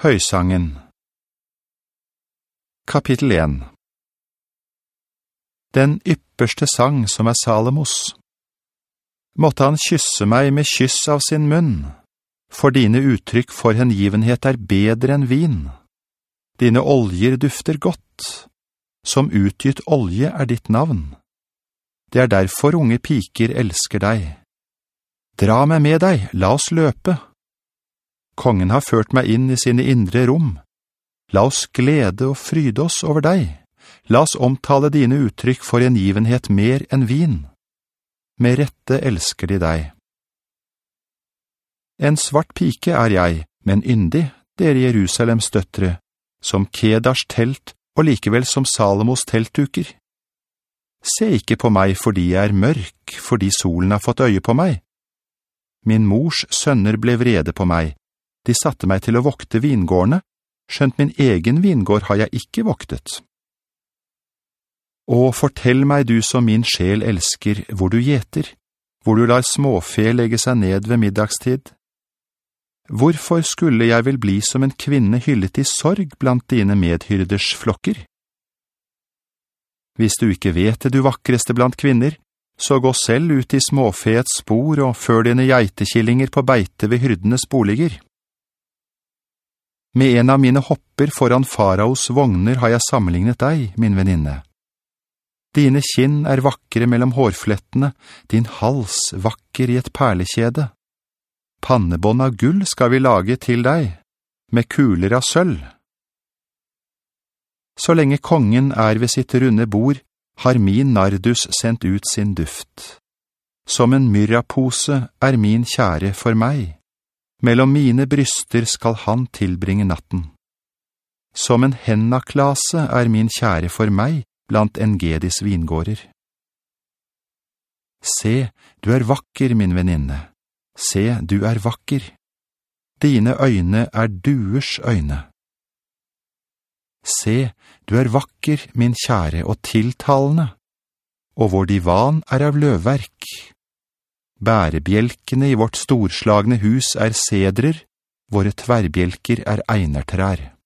Høysangen Kapittel 1 Den ypperste sang som er Salomos Måtte han kysse meg med kyss av sin munn, for dine uttrykk for hengivenhet er bedre enn vin. Dine oljer dufter godt, som utgitt olje er ditt navn. Det er derfor unge piker elsker deg. Dra meg med deg, la oss løpe. Kongen har ført meg inn i sine indre rom. La oss glede og fryde oss over deg. La oss omtale dine uttrykk for en givenhet mer enn vin. Med rette elsker de deg. En svart pike er jeg, men yndig, dere Jerusalems døttere, som Kedars telt og likevel som Salomos teltduker. Se ikke på meg fordi jeg er mørk, fordi solen har fått øye på meg. Min mors sønner ble vrede på meg. De satte meg til å vokte vingårdene, skjønt min egen vingård har jeg ikke voktet. Og fortell meg du som min sjel elsker, hvor du gjeter, hvor du lar småfe legge seg ned ved middagstid. Hvorfor skulle jeg vel bli som en kvinne hyllet i sorg blant dine medhyrders flokker? Hvis du ikke vet det du vakreste blant kvinner, så gå selv ut i småfeets spor og før dine geitekillinger på beite ved hyrdenes boliger. Med en av mine hopper foran faraos vogner har jeg sammenlignet deg, min venninne. Dine kinn er vakre mellom hårflettene, din hals vakker i et perlekjede. Pannebånd av gull skal vi lage til deg, med kuler av sølv. Så lenge kongen er ved sitt runde bord, har min nardus sendt ut sin duft. Som en myrrapose er min kjære for meg. Mellom mine bryster skal han tilbringe natten. Som en hennaklase er min kjære for meg blant Engedis vingårder. Se, du er vakker, min venninne. Se, du er vakker. Dine øyne er duers øyne. Se, du er vakker, min kjære, og tiltalende, og vår divan er av løvverk. Bærebjelkene i vårt storslagne hus er sedrer, våre tverrbjelker er einertrær.